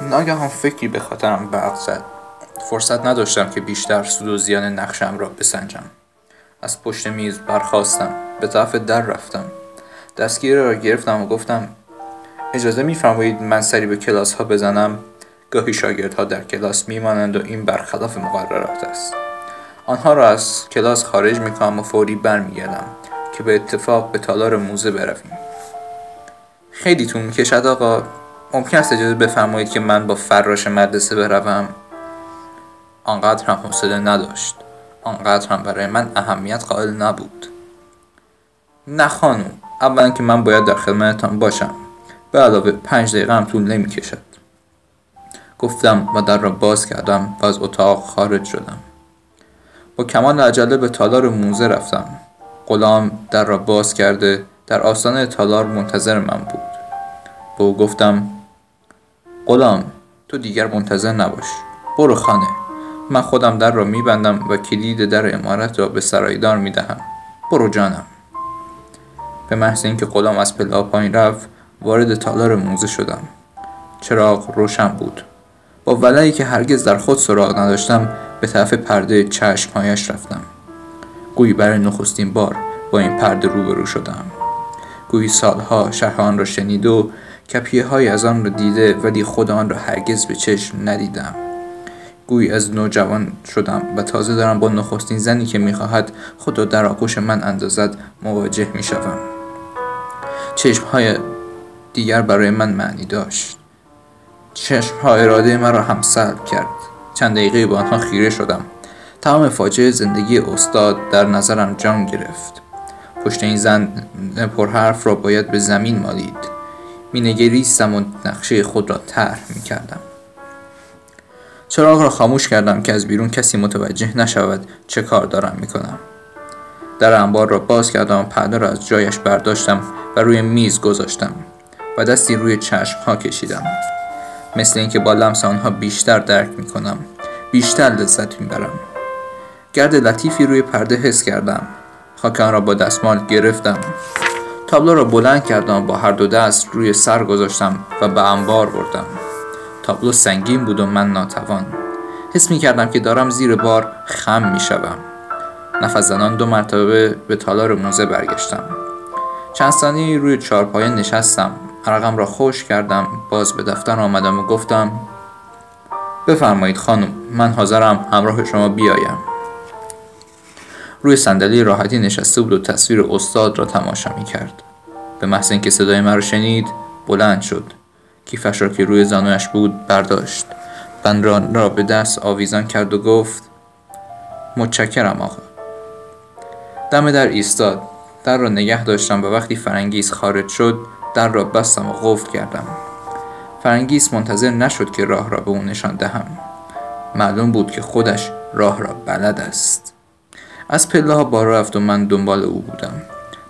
ناگهان فکری به خاطرم برق زد. فرصت نداشتم که بیشتر سود و زیان نقشم را بسنجم. از پشت میز برخواستم به طرف در رفتم. دستگیره را گرفتم و گفتم اجازه میفرمایید من سری به کلاس ها بزنم؟ گاهی شاگردها در کلاس میمانند و این برخلاف مقررات است. آنها را از کلاس خارج می‌کنم و فوری برمیگردم که به اتفاق به تالار موزه برویم. خیلی طول می‌کشد آقا. ممکن است اجازه بفرمایید که من با فراش مدرسه بروم؟ آنقدر هم حوصله نداشت. آنقدر هم برای من اهمیت قائل نبود. نه خانم اولا که من باید در خدمتتان باشم. به علاوه پنج دقیقه هم طول نمی کشد گفتم و در را باز کردم و از اتاق خارج شدم. با کمان عجله به تالار موزه رفتم. غلام در را باز کرده در آستانه تالار منتظر من بود. به او گفتم غلام تو دیگر منتظر نباش. برو خانه. من خودم در را میبندم و کلید در امارت را به سرایدار می‌دهم. برو جانم. به محض اینکه غلام از پلا پایین رفت وارد تالار موزه شدم. چراغ روشن بود. با ولعی که هرگز در خود سراغ نداشتم به طرف پرده چشمهایش رفتم. گویی برای نخستین بار با این پرده روبرو شدم. گویی سالها شرح را شنید و کپیه های از آن را دیده ولی خود آن را هرگز به چشم ندیدم. گویی از نوجوان شدم و تازه دارم با نخستین زنی که می‌خواهد خود را در آغوش من اندازد مواجه می‌شوم. چشمهای دیگر برای من معنی داشت. چشمها اراده مرا هم سلب کرد. چند دقیقه با آنها خیره شدم. تمام فاجعه زندگی استاد در نظرم جان گرفت. پشت این زن پرحرف را باید به زمین مالید. مینگریستم و نقشه خود را طرح می‌کردم. چراغ را خاموش کردم که از بیرون کسی متوجه نشود چه کار دارم می‌کنم. در انبار را باز کردم و پرده را از جایش برداشتم و روی میز گذاشتم و دستی روی چشم ها کشیدم. مثل اینکه با لمس آنها بیشتر درک می‌کنم بیشتر لذت می‌برم. گرد لطیفی روی پرده حس کردم. خاک آن را با دستمال گرفتم. تابلو را بلند کردم با هر دو دست روی سر گذاشتم و به انبار بردم. تابلو سنگین بود و من ناتوان. حس می کردم که دارم زیر بار خم می شدم. نفس زنان دو مرتبه به تالار موزه برگشتم. چند ثانیه روی چارپایه نشستم. عرقم را خوش کردم. باز به دفتر آمدم و گفتم بفرمایید خانم من حاضرم همراه شما بیایم. روی صندلی راحتی نشسته بود و تصویر استاد را تماشا می کرد به محض اینکه صدای مرا شنید بلند شد. کیفش را که روی زانویش بود برداشت. بند را به دست آویزان کرد و گفت متشکرم آقا. دم در ایستاد. در را نگه داشتم و وقتی فرنگیز خارج شد در را بستم و قفل کردم. فرنگیس منتظر نشد که راه را به او نشان دهم. معلوم بود که خودش راه را بلد است. از پله ها بالا رفت و من دنبال او بودم.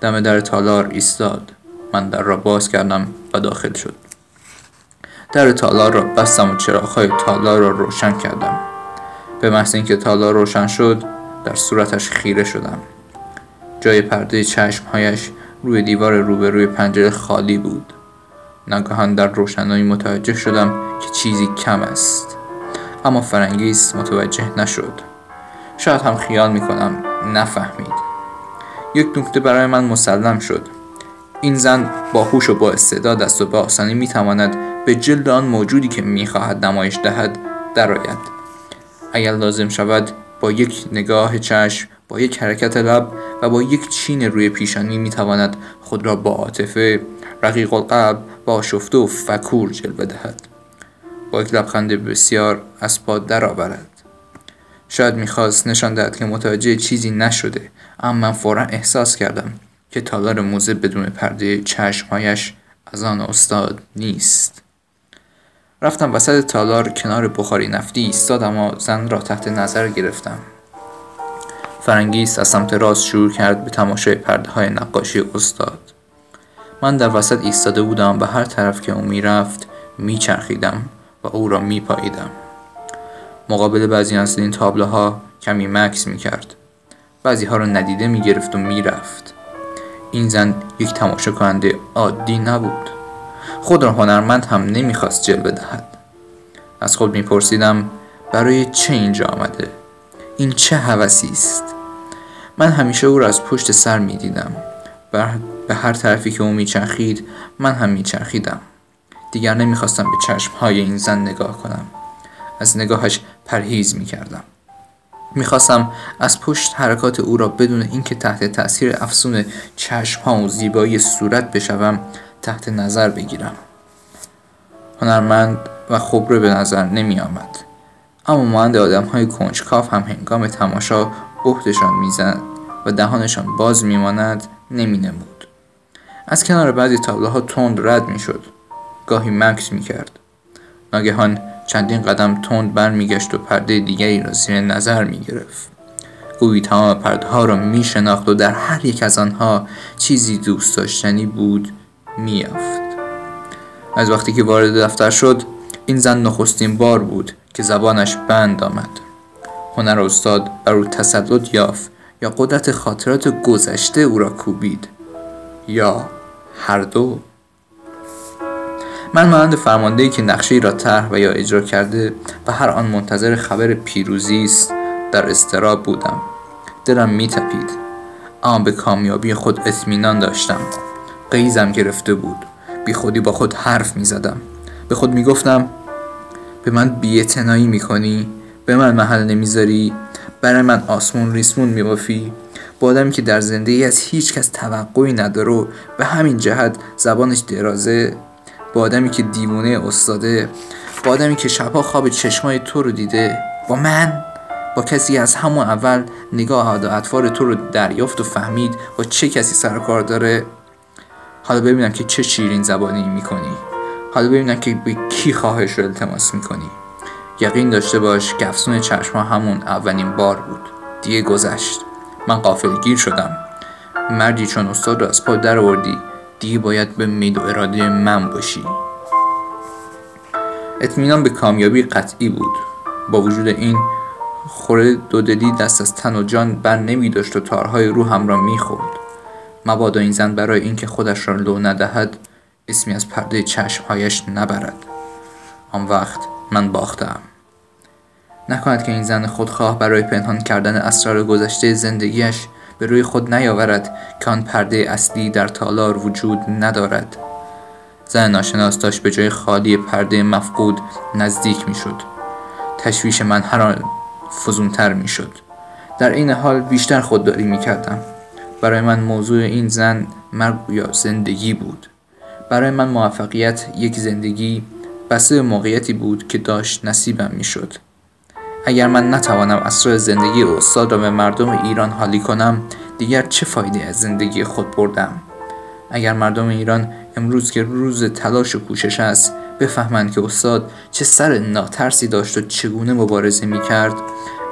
دم در تالار ایستاد. من در را باز کردم و داخل شد. در تالار را بستم و چراغهای تالار را روشن کردم. به محض اینکه تالار روشن شد در صورتش خیره شدم. جای پرده چشمهایش روی دیوار روبروی پنجره خالی بود. ناگهان در روشنایی متوجه شدم که چیزی کم است. اما فرنگیس متوجه نشد. شاید هم خیال می‌کنم نفهمید. یک نکته برای من مسلم شد. این زن با هوش و با استعداد است و به آسانی می‌تواند به جلد آن موجودی که می‌خواهد نمایش دهد درآید. اگر لازم شود با یک نگاه چشم با یک حرکت لب و با یک چین روی پیشانی می‌تواند خود را با عاطفه رقیق القلب با شفته و فکور جلوه دهد. با یک لبخند بسیار از پا درآورد. شاید می‌خواست نشان دهد که متوجه چیزی نشده اما من فورا احساس کردم که تالار موزه بدون پرده چشمهایش از آن استاد نیست. رفتم وسط تالار کنار بخاری نفتی ایستادم و زن را تحت نظر گرفتم. فرنگیس از سمت راست شروع کرد به تماشای پرده های نقاشی استاد. من در وسط ایستاده بودم و هر طرف که او می‌رفت میچرخیدم و او را میپاییدم. مقابل بعضی از این تابلوها کمی مکس می‌کرد. بعضی ها را ندیده می‌گرفت و می‌رفت. این زن یک تماشا کننده عادی نبود. خود را هنرمند هم نمی‌خواست جلوه دهد از خود میپرسیدم برای چه اینجا آمده؟ این چه هوسی است؟ من همیشه او را از پشت سر می‌دیدم. به هر طرفی که او میچرخید من هم میچرخیدم. دیگر نمی‌خواستم به چشمهای این زن نگاه کنم. از نگاهش پرهیز می‌کردم می‌خواستم از پشت حرکات او را بدون اینکه تحت تاثیر افسون چشمها و زیبایی صورت بشوم تحت نظر بگیرم هنرمند و خبره به نظر نمی آمد. اما مانند آدم های کنجکاف هم هنگام تماشا بهتشان می‌زند و دهانشان باز میماند نمی نمود. از کنار بعضی تابلوها تند رد می‌شد گاهی مکس می کرد. ناگهان چندین قدم تند برمیگشت و پرده دیگری را زیر نظر می گرفت. گویی تمام پرده ها را می شناخت و در هر یک از آنها چیزی دوست داشتنی بود میافت. از وقتی که وارد دفتر شد این زن نخستین بار بود که زبانش بند آمد هنر استاد بر او تسلط یافت یا قدرت خاطرات گذشته او را کوبید یا هر دو من مانند فرماندهی که نقشه را طرح و یا اجرا کرده و هر آن منتظر خبر پیروزی است در استراب بودم. دلم میتپید. اما به کامیابی خود اطمینان داشتم. قیزم گرفته بود. بی خودی با خود حرف می زدم به خود می گفتم به من بیعتنایی می کنی به من محل نمی‌ذاری برای من آسمون ریسمون می بافی با آدمی که در زندگی از هیچ کس توقعی نداره و به همین جهت زبانش درازه با آدمی که دیوونه استاده با آدمی که شبها خواب چشمای تو رو دیده با من با کسی از همون اول نگاه و اطوار تو رو دریافت و فهمید با چه کسی سر کار داره. حالا ببینم که چه شیرین زبانی می‌کنی. حالا ببینم که به کی خواهش رو التماس می‌کنی. یقین داشته باش که افسون چشم همون اولین بار بود. دیگه گذشت. من قافل گیر شدم. مردی چون استاد رو از پا در آوردی. دیگه باید به میل و اراده من باشی. اطمینان به کامیابی قطعی بود. با وجود این خوره دودلی دست از تن و جان بر نمی داشت و تارهای روحم را می‌خورد مبادا این زن برای اینکه خودش را لو ندهد اسمی از پرده چشمهایش نبرد. آن وقت من باختم. نکند که این زن خودخواه برای پنهان کردن اسرار گذشته زندگیش به روی خود نیاورد که آن پرده اصلی در تالار وجود ندارد. زن ناشناس داشت به جای خالی پرده مفقود نزدیک می‌شد. تشویش من هر آن فزونتر می‌شد. در این حال بیشتر خودداری می‌کردم. برای من موضوع این زن مرگ یا زندگی بود. برای من موفقیت یک زندگی بسته موقعیتی بود که داشت نصیبم می‌شد. اگر من نتوانم اسرار زندگی استاد را به مردم ایران حالی کنم دیگر چه فایده از زندگی خود بردم؟ اگر مردم ایران امروز که روز تلاش و کوشش است بفهمند که استاد چه سر ناترسی داشت و چگونه مبارزه می کرد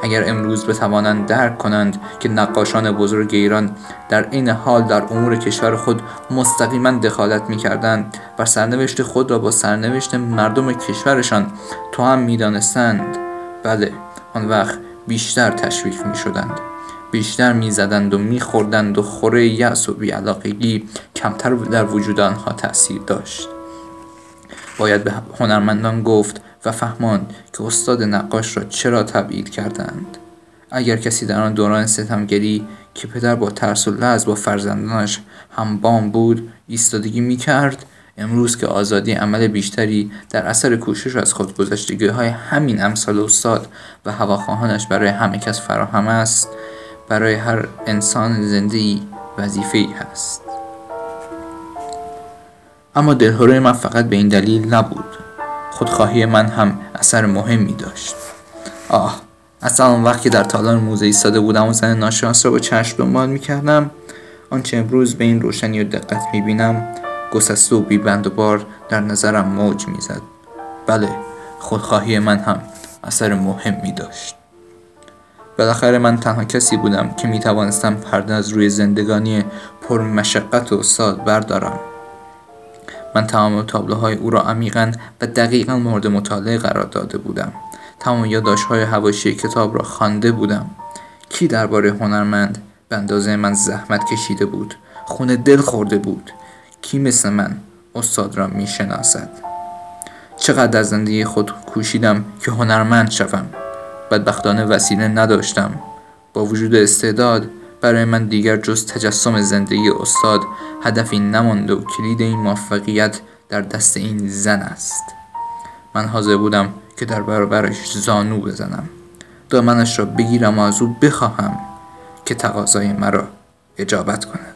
اگر امروز بتوانند درک کنند که نقاشان بزرگ ایران در این حال در امور کشور خود مستقیما دخالت می کردند و سرنوشت خود را با سرنوشت مردم کشورشان تو هم می دانستند بله آن وقت بیشتر تشویق می شدند بیشتر می زدند و می خوردند و خوره یأس و بیعلاقگی کمتر در وجود آنها تاثیر داشت. باید به هنرمندان گفت و فهماند که استاد نقاش را چرا تبعید کردند. اگر کسی در آن دوران ستمگری که پدر با ترس و لحظ با فرزندانش بام بود ایستادگی می کرد امروز که آزادی عمل بیشتری در اثر کوشش از خودگذشتگی های همین امثال استاد و هواخواهانش برای همه کس فراهم است برای هر انسان زنده وظیفه ای هست. اما دلهوره من فقط به این دلیل نبود. خودخواهی من هم اثر مهمی داشت. آه اصلا اون وقت که در تالار موزه ایستاده بودم و زن ناشناس را با چشم دنبال می‌کردم آنچه امروز به این روشنی و دقت می‌بینم گسسته و بیبند و بار در نظرم موج می‌زد. بله خودخواهی من هم اثر مهمی داشت. بالاخره من تنها کسی بودم که می توانستم پرده از روی زندگانی پر مشقت و ساد بردارم. من تمام تابلوهای او را عمیقا و دقیقا مورد مطالعه قرار داده بودم. تمام یادداشت‌های حواشی کتاب را خوانده بودم. کی درباره هنرمند به اندازه من زحمت کشیده بود؟ خونه دل خورده بود. کی مثل من استاد را می‌شناسد. چقدر از زندگی خود کوشیدم که هنرمند شوم. بدبختانه وسیله نداشتم. با وجود استعداد برای من دیگر جز تجسم زندگی استاد هدفی نمانده و کلید این موفقیت در دست این زن است. من حاضر بودم که در برابرش زانو بزنم. دامنش را بگیرم و از او بخواهم که تقاضای مرا اجابت کند.